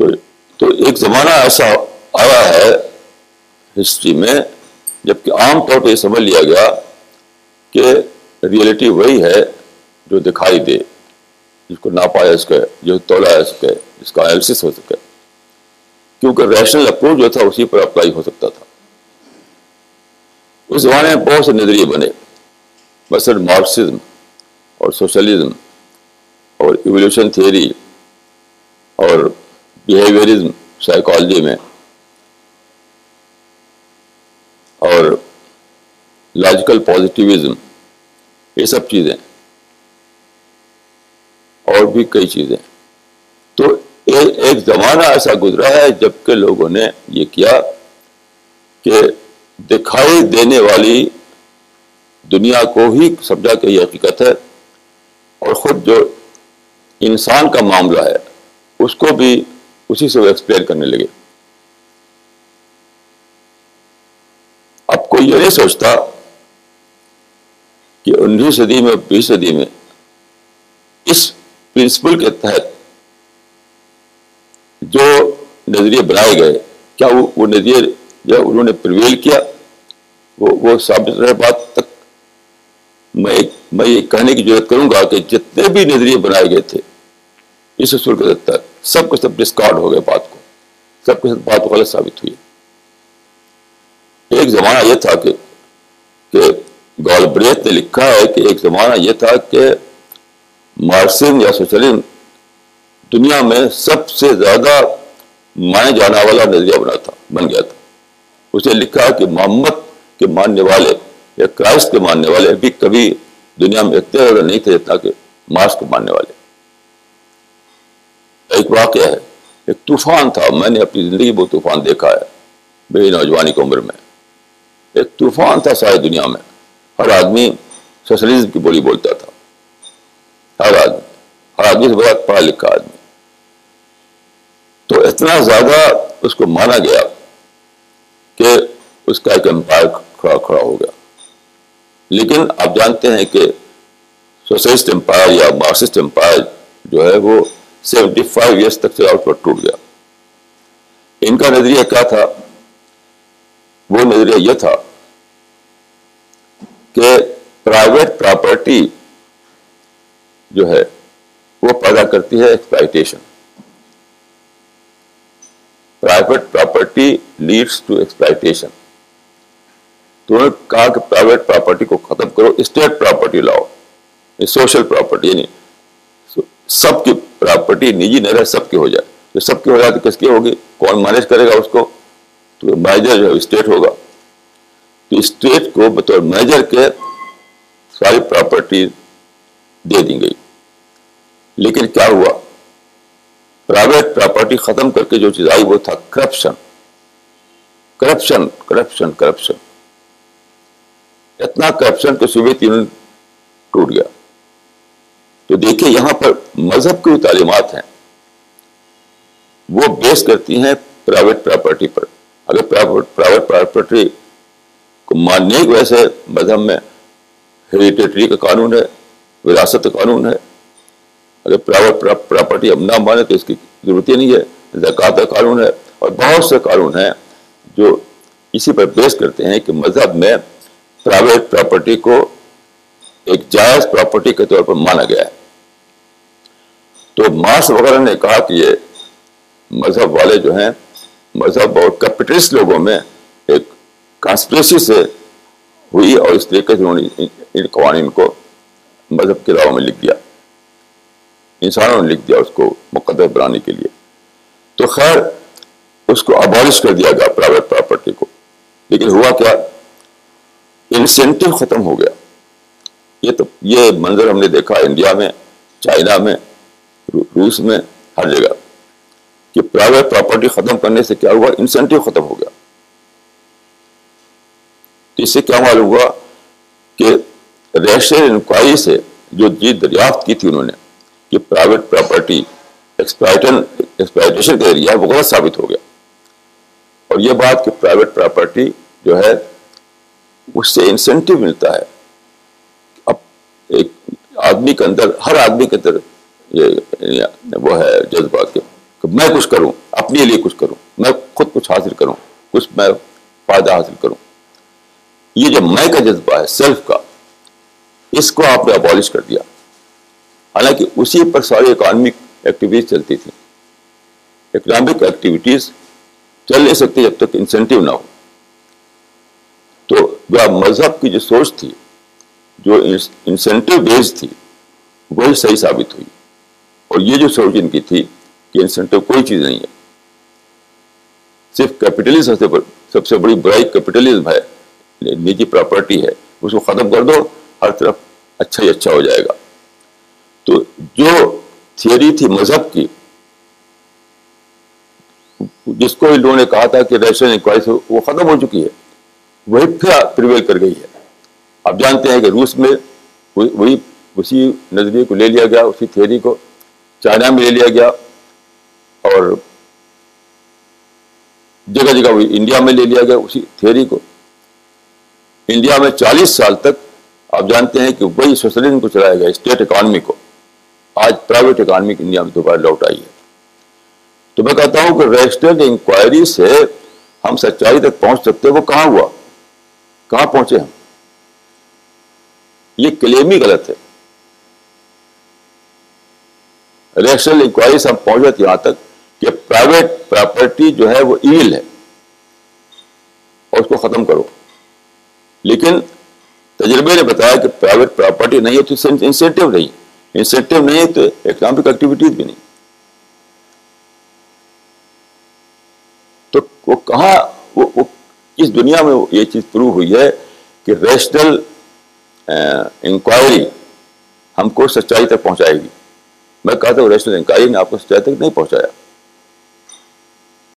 تو تو ایک زمانہ ایسا آیا ہے ہسٹری میں جبکہ عام طور پہ یہ سمجھ لیا گیا کہ ریئلٹی وہی ہے جو دکھائی دے، جس کو ناپا جا سکے جو تولا جا سکے جس کا انالیسس ہو سکے۔ کیونکہ ریشنل اپروچ جو تھا، اسی پر اپلائی ہو سکتا تھا۔ اس زمانے میں بہت سے نظریے بنے، مثلاً مارکسزم اور سوشلزم اور ایولیوشن تھیوری اور بیہیویئرزم سائیکالوجی میں اور لاجیکل پازیٹیوزم یہ سب چیزیں اور بھی کئی چیزیں۔ تو ایک زمانہ ایسا گزرا ہے جبکہ لوگوں نے یہ کیا کہ دکھائی دینے والی دنیا کو ہی سمجھا کہ یہ حقیقت ہے اور خود جو انسان کا معاملہ ہے، اس کو بھی اسی سے وہ ایکسپلین کرنے لگے۔ اب کوئی یہ نہیں سوچتا کہ انیس صدی میں، بیس صدی میں اس پرنسپل کے تحت جو نظریے بنائے گئے، کیا وہ نظریے جو انہوں نے پرویل کیا، وہ وہ ثابت رہے بات تک۔ میں میں یہ کہنے کی ضرورت کروں گا کہ جتنے بھی نظریے بنائے گئے تھے، اس اصول کے تحت سب کے سب ڈسکارڈ ہو گئے بات کو۔ سب کے سب بات غلط ثابت ہوئی۔ ایک زمانہ یہ تھا کہ کہ گال بریت نے لکھا ہے کہ ایک زمانہ یہ تھا کہ مارسم یا سوشلزم دنیا میں سب سے زیادہ مانے جانا والا نظریہ بنا تھا، بن گیا تھا۔ اسے لکھا کہ محمد کے ماننے والے یا کرائسٹ کے ماننے والے ابھی کبھی دنیا میں اتنے زیادہ نہیں تھے جتنا کہ مارس کے ماننے والے۔ واقعہ ہے۔ ایک طوفان تھا، میں نے اپنی زندگی وہ طوفان دیکھا ہے، میری نوجوانی کی عمر میں۔ ایک طوفان تھا ساری دنیا میں۔ ہر آدمی سوشلزم کی بولی بولتا تھا۔ ہر آدمی ہر آدمی سے بڑا پڑھا لکھا آدمی۔ تو اتنا زیادہ اس کو مانا گیا کہ اس کا ایک امپائر کھڑا کھڑا ہو گیا۔ لیکن آپ جانتے ہیں کہ سوشلسٹ امپائر یا مارکسسٹ امپائر جو ہے وہ سیونٹی فائیو ایئرس تک سے آؤٹ پر ٹوٹ گیا ان کا نظریہ کیا تھا وہ نظریہ یہ تھا کہ پرائیویٹ پراپرٹی جو ہے وہ پیدا کرتی ہے exploitation private property leads to exploitation تو انہوں نے کہا کہ پرائیویٹ پراپرٹی کو ختم کرو اسٹیٹ پراپرٹی لاؤ سوشل پراپرٹی یعنی سب کی پراپرٹی نجی نہ رہے سب کی ہو جائے۔ جو سب کی ہو جائے تو کس کی ہوگی؟ کون مینج کرے گا اس کو؟ تو میجر جو ہے اسٹیٹ ہوگا۔ تو اسٹیٹ کو بطور میجر کے ساری پراپرٹی دے دی گئی۔ لیکن کیا ہوا؟ پرائیویٹ پراپرٹی ختم کر کے جو چیز آئی وہ تھا کرپشن کرپشن کرپشن کرپشن اتنا کرپشن کہ سوویت یونین ٹوٹ گیا۔ تو دیکھیے یہاں پر مذہب کی تعلیمات ہیں۔ وہ بیس کرتی ہیں پرائیویٹ پراپرٹی پر۔ اگر پرائیویٹ پراپرٹی کو ماننے کی وجہ سے مذہب میں ہیریٹیٹری کا قانون ہے، وراثت کا قانون ہے، اگر پرائیویٹ پراپرٹی اب نہ مانے تو اس کی ضرورت ہی نہیں ہے، زکوٰۃ کا قانون ہے۔ اور بہت سے قانون ہیں جو اسی پر بیس کرتے ہیں کہ مذہب میں پرائیویٹ پراپرٹی کو ایک جائز پراپرٹی کے طور پر مانا گیا ہے۔ تو مارس وغیرہ نے کہا کہ یہ مذہب والے جو ہیں، مذہب اور کیپٹلسٹ لوگوں میں ایک کانسپریسی سے ہوئی اور اس طریقے سے انہوں نے ان قوانین کو مذہب کے علاوہ میں لکھ دیا۔ انسانوں نے لکھ دیا اس کو مقدر بنانے کے لیے۔ تو خیر، اس کو ابالش کر دیا گیا پرائیویٹ پراپرٹی کو۔ لیکن ہوا کیا؟ انسینٹو ختم ہو گیا۔ یہ تو یہ منظر ہم نے دیکھا انڈیا میں، چائنا میں۔ روس میں ہر جگہ۔ کہ پرائیویٹ پراپرٹی ختم کرنے سے کیا ہوا؟ انسینٹو ختم ہو گیا۔ تو اس سے کیا معلوم ہوا کہ ریشنل انکوائری سے جو جیت دریافت کی تھی انہوں نے کہ پرائیویٹ پراپرٹی ایکسپلائٹیشن کا ایریا وہ غلط ثابت ہو گیا۔ اور یہ بات کہ پرائیویٹ پراپرٹی جو ہے، اس سے انسینٹو ملتا ہے۔ اب ایک آدمی کے اندر، ہر آدمی کے اندر یہ وہ ہے جذبات کے کہ میں کچھ کروں، اپنے لیے کچھ کروں، میں خود کچھ حاصل کروں، کچھ میں فائدہ حاصل کروں۔ یہ جو میں کا جذبہ ہے سیلف کا، اس کو آپ نے ابالش کر دیا۔ حالانکہ اسی پر ساری اکانومک ایکٹیویٹیز چلتی تھی اکنامک ایکٹیویٹیز چل نہیں سکتی جب تک انسینٹیو نہ ہو۔ تو جو مذہب کی جو سوچ تھی، جو انسینٹیو بیس تھی وہی صحیح ثابت ہوئی۔ اور یہ جو سوچ ان کی تھی کہ انسینٹیو کوئی چیز نہیں ہے۔ صرف کیپٹلزم سب سے بڑی برائی کیپٹلزم ہے یعنی نجی پراپرٹی ہے۔ اس کو ختم کر دو، ہر طرف اچھا ہی اچھا ہو جائے گا۔ تو جو تھیوری تھی مذہب کی، جس کو لوگوں نے کہا تھا کہ ریشنل انکوائری وہ ختم ہو چکی ہے، وہی پھر پریویل کر گئی ہے۔ آپ جانتے ہیں کہ روس میں وہی اسی نظریے کو لے لیا گیا، اسی تھیوری کو۔ چائنا میں لے لیا گیا اور جگہ جگہ وہی انڈیا میں لے لیا گیا اسی تھیوری کو۔ انڈیا میں چالیس سال تک آپ جانتے ہیں کہ وہی سوشلزم کو چلایا گیا، اسٹیٹ اکانومی کو۔ آج پرائیویٹ اکانومی انڈیا میں دوبارہ لوٹ آئی ہے۔ تو میں کہتا ہوں کہ ریجسٹرڈ انکوائری سے ہم سچائی تک پہنچ سکتے وہ کہاں ہوا؟ کہاں پہنچے ہم؟ یہ کلیم ہی غلط ہے۔ ریشنل انکوائری سے ہم پہنچ جاتے یہاں تک کہ پرائیویٹ پراپرٹی جو ہے وہ ایل ہے اور اس کو ختم کرو۔ لیکن تجربے نے بتایا کہ پرائیویٹ پراپرٹی نہیں ہے تو انسینٹیو نہیں۔ انسینٹیو نہیں ہے تو اکنامک ایکٹیویٹیز بھی نہیں۔ تو وہ کہاں وہ, وہ اس دنیا میں یہ چیز پروو ہوئی ہے کہ ریشنل انکوائری ہم کو سچائی تک پہنچائے گی۔ میں کہتا ریسٹورینٹ ریشنل انکوائری نے آپ کو سچائی تک نہیں پہنچایا۔